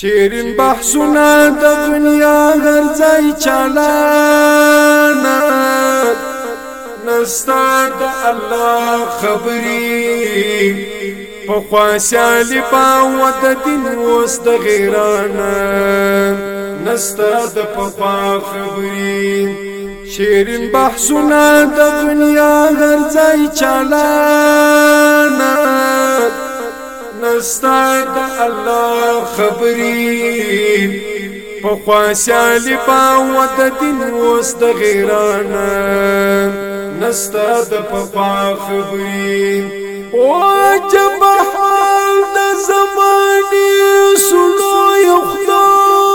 شیرین بحثونه د دنیا ګرځي چلانا نستا د الله خبري په خوشالي باو د دین وس د غیرانا نستا د پخوا خبري شیرین بحثونه د دنیا ګرځي چلانا نستاد الله خبري په خواشالي په ود دین وس د غیران نستاد په خبري او جبحال د زماني سلو خدایا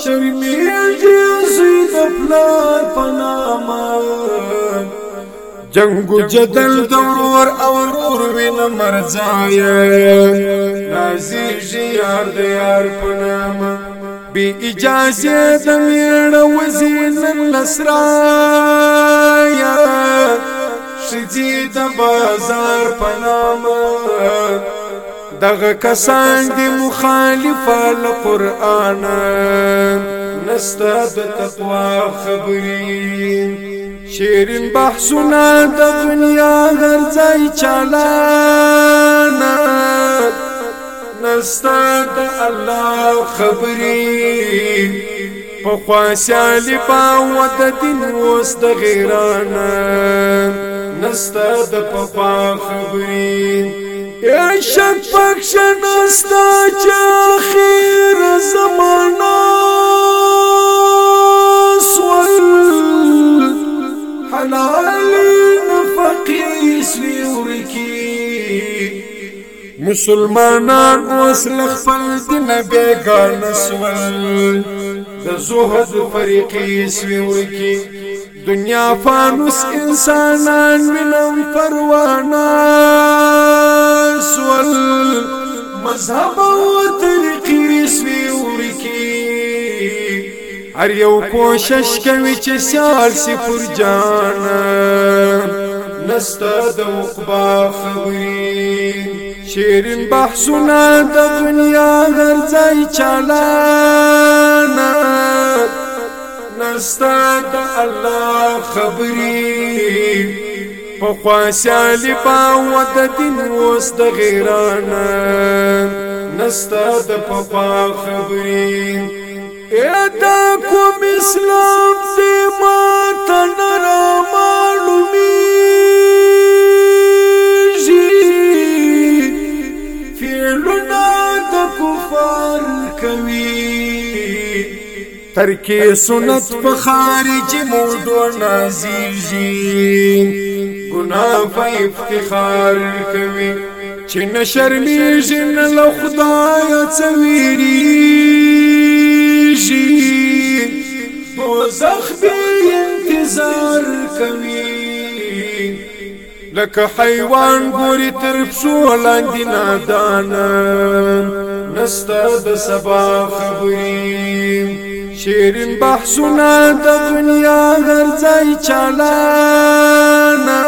شرمېږي زید پلا پنامه جنگو جدل دور او رور وین مرزایا نازی جیار دیار پناما بی اجازه د میړ وزین لسرایا شتی د بازار پناما دغه کسان دی مخالفه لقران نست د تقوا خبرین شیرین بحثونه د دنیا غرزای چالانا نستا د الله خبري په خواسیالی باو د دین وس د غیرانا نستا د پپا خبري یا شک پکښ نستا چې اخر زمانہ مسلمانان اوس لخپل دین بیگان سول د زهد فریقی سویل کی دنیا فانوس انسانان وینم پروانا سول مذهب او طریقی سویل کی هر یو کوشش کوي چې سال سی پر جان نست د عقبا خبري شیرین بحثونه د دنیا ګرځي چالانا نستا د الله خبري په خواسیالی باو د دین اوس د غیرانا نستا د پپا خبري اې دا کوم اسلام دی کوي ترکی سنت په خارج موډو نازیږي ګناه په افتخار کوي چې نشرمیږي نه له خدایه څه ویریږي دوزخ بې انتظار کوي لکه حیوان ګوري تر پښو لاندې نادانه نستا د سبا خبرې شیرین بحثونه د دنیا ګرځي چالانا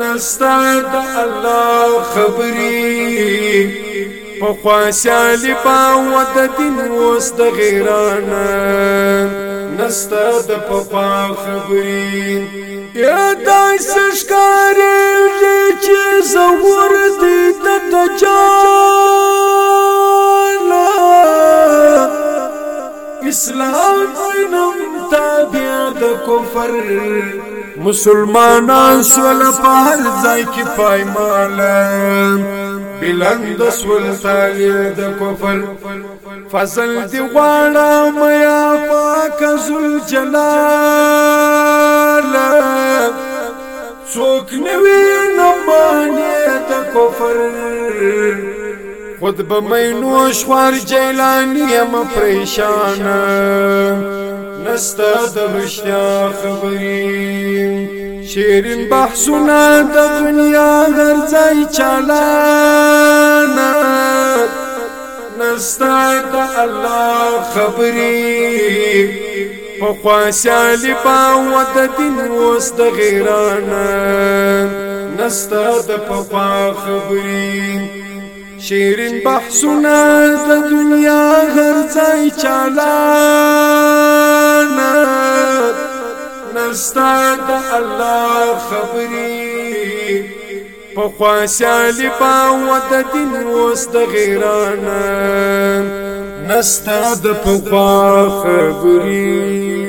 نستا د الله خبرې په خواسیالی په ود دین وس د غیرانا نستا د په خبرې یا دایس ښکارې چې زور دې د دجال اسلام نوم تابع د کفر مسلمانان سول په هر ځای کې پایمال بلند سول تابع د کفر فصل دی غواړه میا پاک ذل جلال څوک نوی نه باندې د کفر خود به مینو شوار جیلانی ام پریشان نستا د رښتیا خبرې شیرین بحثونه د دنیا هر ځای چالان نستا د الله خبرې په خواسیالی با و د دین اوس د غیران نستا د په خبرې شیرین بحثونه د دنیا هر ځای چالان نستا د الله خبري په خواسیالی با ود دین وس د غیران نستا د په خبري